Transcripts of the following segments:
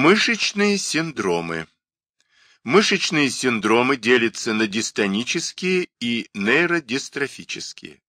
Мышечные синдромы. Мышечные синдромы делятся на дистонические и нейродистрофические.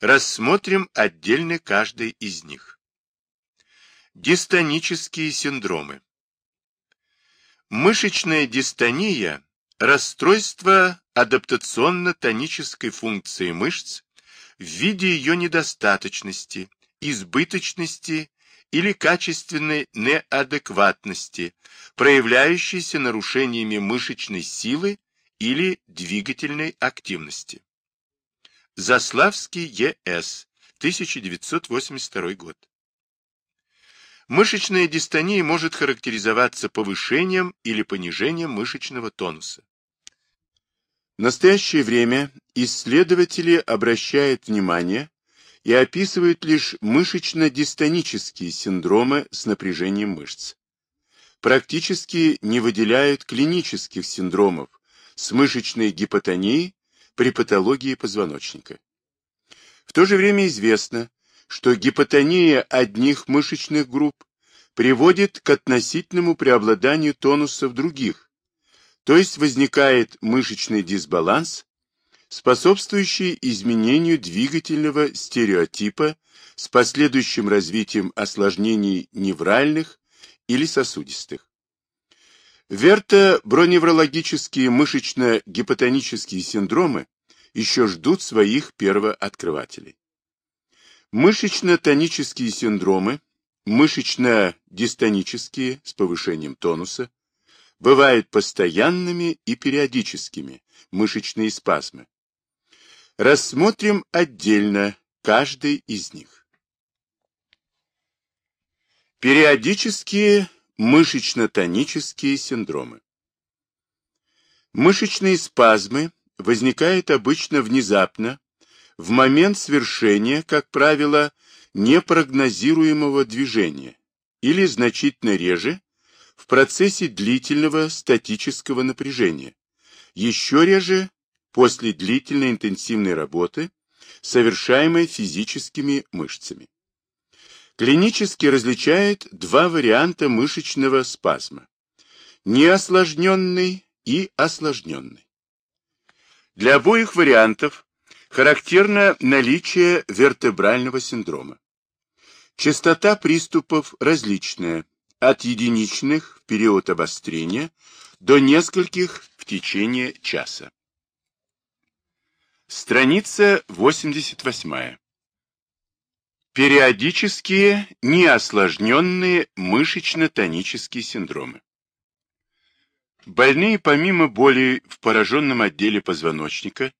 Рассмотрим отдельно каждый из них. Дистонические синдромы. Мышечная дистония – расстройство адаптационно-тонической функции мышц в виде ее недостаточности, избыточности или качественной неадекватности, проявляющейся нарушениями мышечной силы или двигательной активности. Заславский Е.С. 1982 год. Мышечная дистония может характеризоваться повышением или понижением мышечного тонуса. В настоящее время исследователи обращают внимание и описывают лишь мышечно-дистонические синдромы с напряжением мышц. Практически не выделяют клинических синдромов с мышечной гипотонией при патологии позвоночника. В то же время известно, что гипотония одних мышечных групп приводит к относительному преобладанию тонусов других, то есть возникает мышечный дисбаланс, способствующий изменению двигательного стереотипа с последующим развитием осложнений невральных или сосудистых. Верто-броневрологические мышечно-гипотонические синдромы еще ждут своих первооткрывателей. Мышечно-тонические синдромы, мышечно-дистонические с повышением тонуса, бывают постоянными и периодическими, мышечные спазмы. Рассмотрим отдельно каждый из них. Периодические мышечно-тонические синдромы. Мышечные спазмы возникают обычно внезапно, в момент свершения, как правило, непрогнозируемого движения или значительно реже в процессе длительного статического напряжения, еще реже после длительной интенсивной работы, совершаемой физическими мышцами. Клинически различают два варианта мышечного спазма – неосложненный и осложненный. Для обоих вариантов характерно наличие вертебрального синдрома. Частота приступов различная, от единичных в период обострения до нескольких в течение часа. Страница 88. Периодические неосложненные мышечно-тонические синдромы. Больные помимо боли в пораженном отделе позвоночника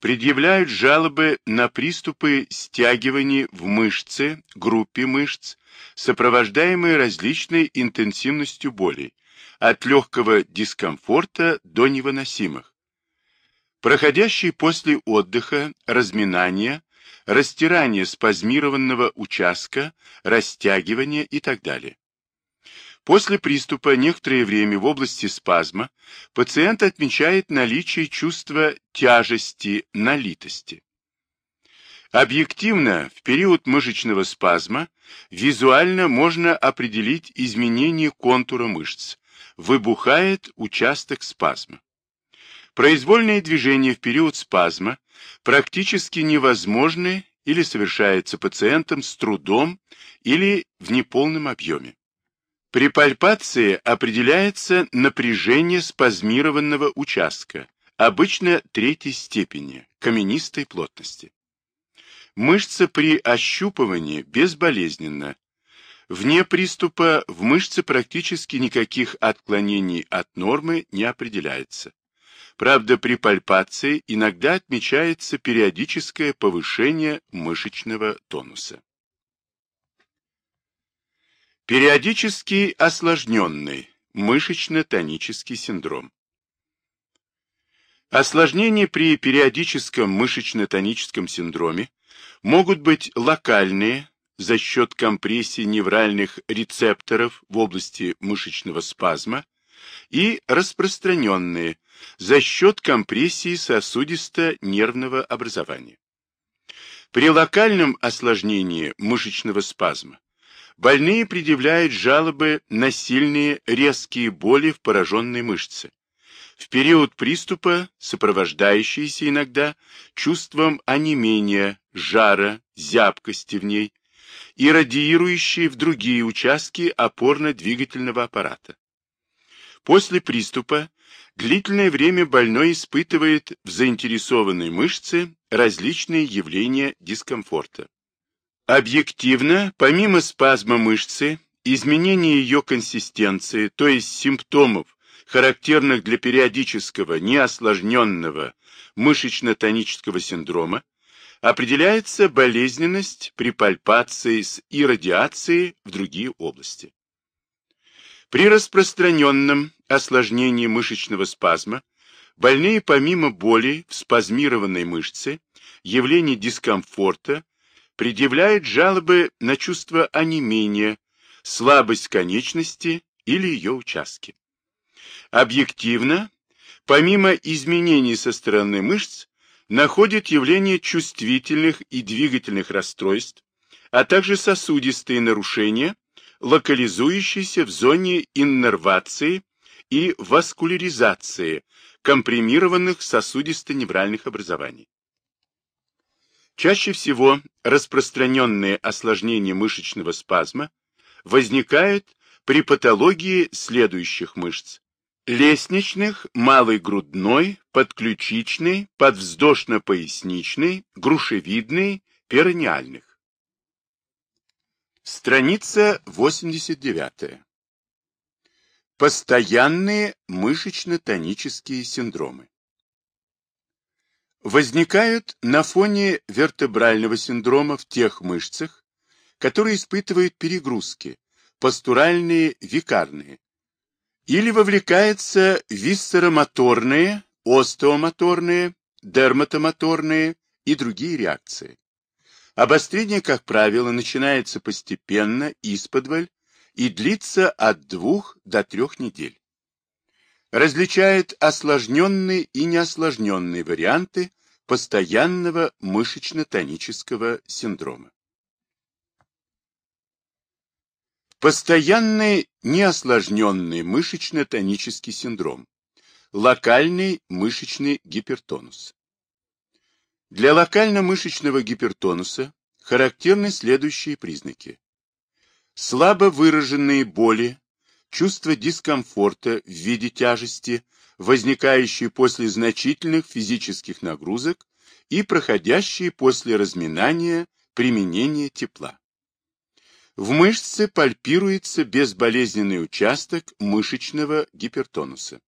предъявляют жалобы на приступы стягивания в мышце, группе мышц, сопровождаемые различной интенсивностью боли, от легкого дискомфорта до невыносимых, проходящие после отдыха, разминания, растирания спазмированного участка, растягивания и так далее. После приступа некоторое время в области спазма пациент отмечает наличие чувства тяжести, налитости. Объективно, в период мышечного спазма визуально можно определить изменение контура мышц. Выбухает участок спазма. Произвольные движения в период спазма практически невозможны или совершаются пациентом с трудом или в неполном объеме. При пальпации определяется напряжение спазмированного участка, обычно третьей степени, каменистой плотности. Мышца при ощупывании безболезненна. Вне приступа в мышце практически никаких отклонений от нормы не определяется. Правда, при пальпации иногда отмечается периодическое повышение мышечного тонуса. Периодически осложненный мышечно-тонический синдром. Осложнения при периодическом мышечно-тоническом синдроме могут быть локальные за счет компрессии невральных рецепторов в области мышечного спазма и распространенные за счет компрессии сосудисто-нервного образования. При локальном осложнении мышечного спазма Больные предъявляют жалобы на сильные резкие боли в пораженной мышце. В период приступа, сопровождающиеся иногда чувством онемения, жара, зябкости в ней и радиирующие в другие участки опорно-двигательного аппарата. После приступа длительное время больной испытывает в заинтересованной мышце различные явления дискомфорта. Объективно, помимо спазма мышцы, изменение ее консистенции, то есть симптомов, характерных для периодического неосложненного мышечно-тонического синдрома, определяется болезненность при пальпации с иррадиацией в другие области. При распространенном осложнении мышечного спазма больные помимо боли в спазмированной мышце, явлений дискомфорта, предъявляют жалобы на чувство онемения, слабость конечности или ее участки. Объективно, помимо изменений со стороны мышц, находят явление чувствительных и двигательных расстройств, а также сосудистые нарушения, локализующиеся в зоне иннервации и васкуляризации компримированных сосудисто-невральных образований. Чаще всего распространенные осложнения мышечного спазма возникают при патологии следующих мышц лестничных, малой грудной, подключичной, подвздошно-поясничной, грушевидной, перонеальных. Страница 89. Постоянные мышечно-тонические синдромы. Возникают на фоне вертебрального синдрома в тех мышцах, которые испытывают перегрузки, постуральные, викарные, или вовлекаются висцеромоторные, остеомоторные, дерматомоторные и другие реакции. Обострение, как правило, начинается постепенно, исподволь, и длится от двух до трех недель. Различает осложненные и неосложненные варианты постоянного мышечно-тонического синдрома. Постоянный неосложненный мышечно-тонический синдром. Локальный мышечный гипертонус. Для локально-мышечного гипертонуса характерны следующие признаки. Слабо выраженные боли, чувство дискомфорта в виде тяжести, возникающие после значительных физических нагрузок и проходящие после разминания применения тепла. В мышце пальпируется безболезненный участок мышечного гипертонуса.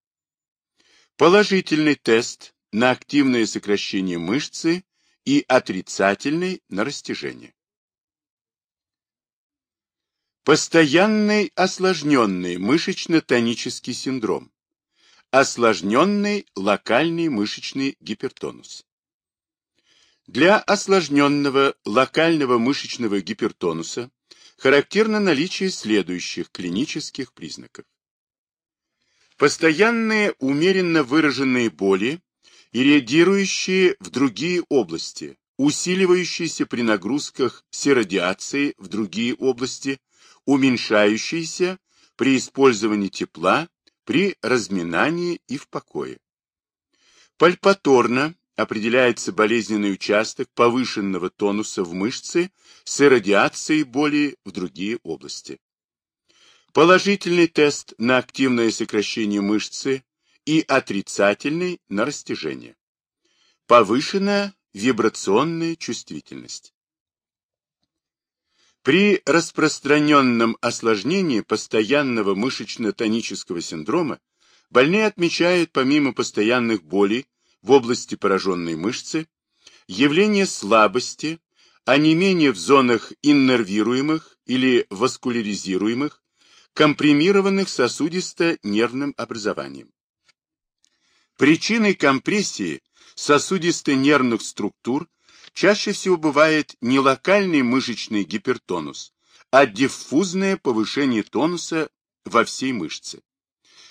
Положительный тест на активное сокращение мышцы и отрицательный на растяжение. Постоянный осложненный мышечно-тонический синдром. Осложненный локальный мышечный гипертонус. Для осложненного локального мышечного гипертонуса характерно наличие следующих клинических признаков. Постоянные умеренно выраженные боли и реагирующие в другие области, усиливающиеся при нагрузках серодиации в другие области, уменьшающиеся при использовании тепла, при разминании и в покое. Пальпаторно определяется болезненный участок повышенного тонуса в мышце с иррадиацией боли в другие области. Положительный тест на активное сокращение мышцы и отрицательный на растяжение. Повышенная вибрационная чувствительность. При распространенном осложнении постоянного мышечно-тонического синдрома больные отмечают помимо постоянных болей в области пораженной мышцы, явление слабости, не менее в зонах иннервируемых или васкуляризируемых, компримированных сосудисто-нервным образованием. Причиной компрессии сосудисто-нервных структур чаще всего бывает не локальный мышечный гипертонус, а диффузное повышение тонуса во всей мышце.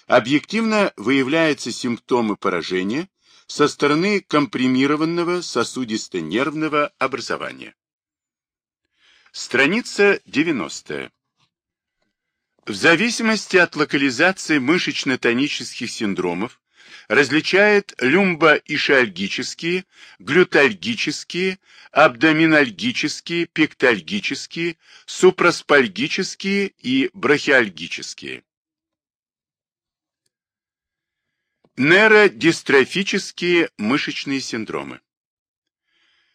Объективно выявляются симптомы поражения, со стороны компримированного сосудисто-нервного образования. Страница 90. В зависимости от локализации мышечно-тонических синдромов различает люмбоишиальгические, глютальгические, абдоминальгические, пектальгические, супраспальгические и брахиальгические. Нейродистрофические мышечные синдромы.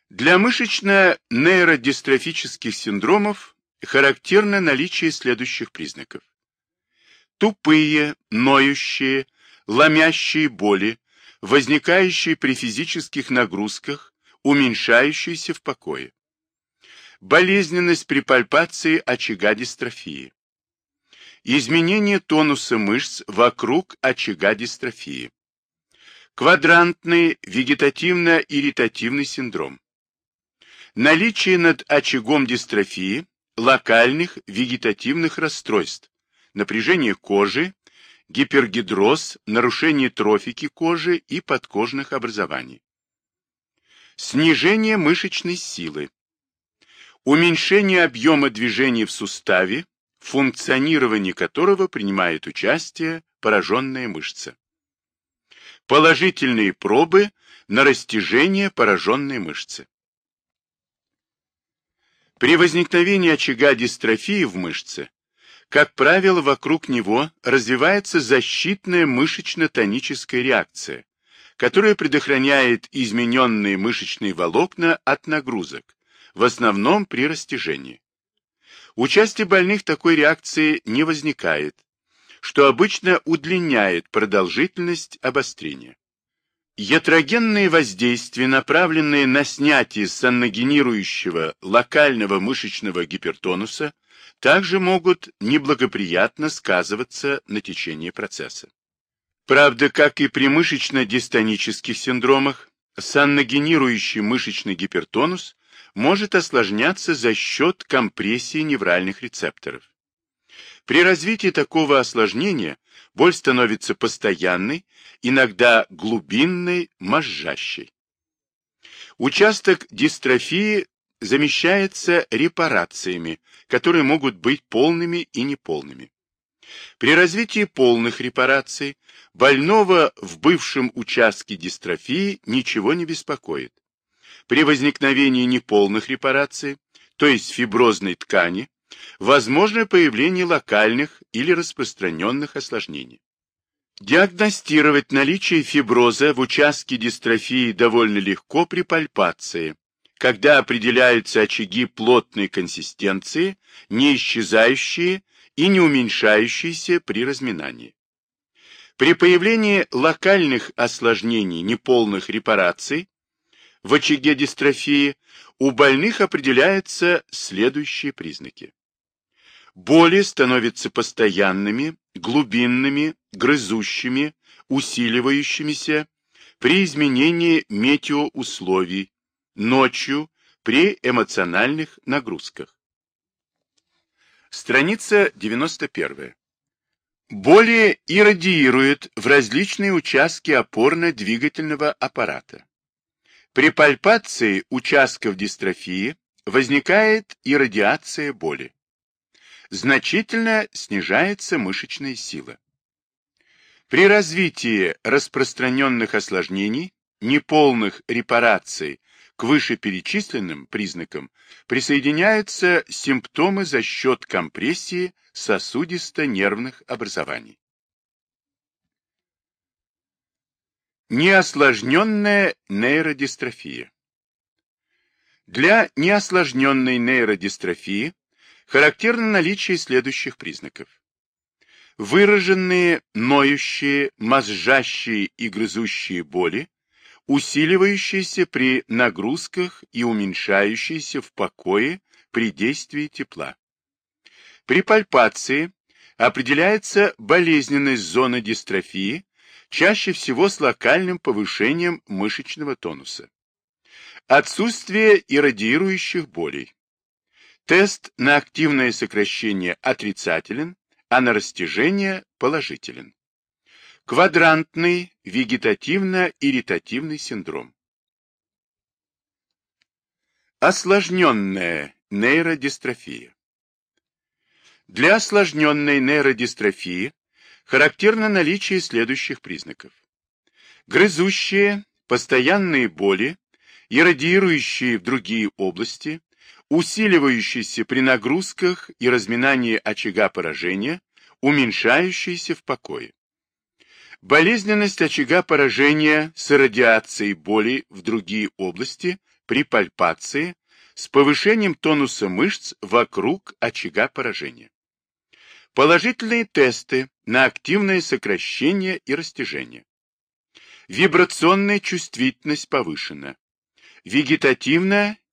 Для мышечно-нейродистрофических синдромов характерно наличие следующих признаков. Тупые, ноющие, ломящие боли, возникающие при физических нагрузках, уменьшающиеся в покое. Болезненность при пальпации очага дистрофии. Изменение тонуса мышц вокруг очага дистрофии. Квадрантный вегетативно-ирритативный синдром. Наличие над очагом дистрофии локальных вегетативных расстройств, напряжение кожи, гипергидроз, нарушение трофики кожи и подкожных образований. Снижение мышечной силы. Уменьшение объема движения в суставе, функционировании которого принимает участие пораженная мышца. Положительные пробы на растяжение пораженной мышцы. При возникновении очага дистрофии в мышце, как правило, вокруг него развивается защитная мышечно-тоническая реакция, которая предохраняет измененные мышечные волокна от нагрузок, в основном при растяжении. У части больных такой реакции не возникает, что обычно удлиняет продолжительность обострения. Ятрогенные воздействия, направленные на снятие санногенирующего локального мышечного гипертонуса, также могут неблагоприятно сказываться на течение процесса. Правда, как и при мышечно-дистонических синдромах, санногенирующий мышечный гипертонус может осложняться за счет компрессии невральных рецепторов. При развитии такого осложнения боль становится постоянной, иногда глубинной, мозжащей. Участок дистрофии замещается репарациями, которые могут быть полными и неполными. При развитии полных репараций больного в бывшем участке дистрофии ничего не беспокоит. При возникновении неполных репараций, то есть фиброзной ткани, возможно появление локальных или распространенных осложнений. Диагностировать наличие фиброза в участке дистрофии довольно легко при пальпации, когда определяются очаги плотной консистенции, не исчезающие и не уменьшающиеся при разминании. При появлении локальных осложнений неполных репараций в очаге дистрофии у больных определяются следующие признаки. Боли становятся постоянными, глубинными, грызущими, усиливающимися при изменении метеоусловий, ночью, при эмоциональных нагрузках. Страница 91. Боли иррадиируют в различные участки опорно-двигательного аппарата. При пальпации участков дистрофии возникает иррадиация боли. Значительно снижается мышечная сила. При развитии распространенных осложнений, неполных репараций к вышеперечисленным признакам присоединяются симптомы за счет компрессии сосудисто-нервных образований. Неосложненная нейродистрофия. Для неосложненной нейродистрофии характерно наличие следующих признаков. Выраженные ноющие, мозжащие и грызущие боли, усиливающиеся при нагрузках и уменьшающиеся в покое при действии тепла. При пальпации определяется болезненность зоны дистрофии, чаще всего с локальным повышением мышечного тонуса. Отсутствие иррадиирующих болей. Тест на активное сокращение отрицателен, а на растяжение положителен. Квадрантный вегетативно-ирритативный синдром. Осложненная нейродистрофия. Для осложненной нейродистрофии характерно наличие следующих признаков. Грызущие, постоянные боли, иррадиирующие в другие области, усиливающиеся при нагрузках и разминании очага поражения, уменьшающиеся в покое. Болезненность очага поражения с радиацией боли в другие области при пальпации с повышением тонуса мышц вокруг очага поражения. Положительные тесты на активное сокращение и растяжение. Вибрационная чувствительность повышена.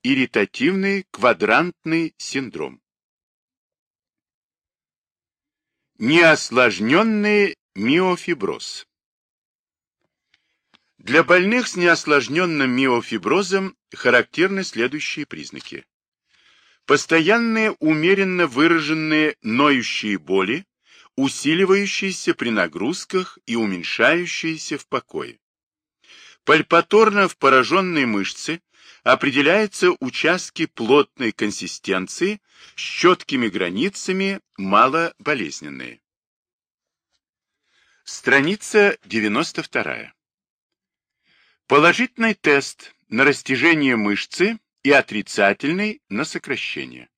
Вегетативно-ирритативный квадрантный синдром. Неосложненный Миофиброз. Для больных с неосложненным миофиброзом характерны следующие признаки. Постоянные умеренно выраженные ноющие боли, усиливающиеся при нагрузках и уменьшающиеся в покое. Пальпаторно в пораженной мышце определяются участки плотной консистенции с четкими границами, малоболезненные. Страница 92. Положительный тест на растяжение мышцы и отрицательный на сокращение.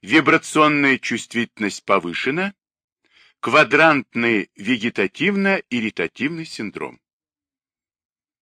Вибрационная чувствительность повышена, квадрантный вегетативно-ирритативный синдром.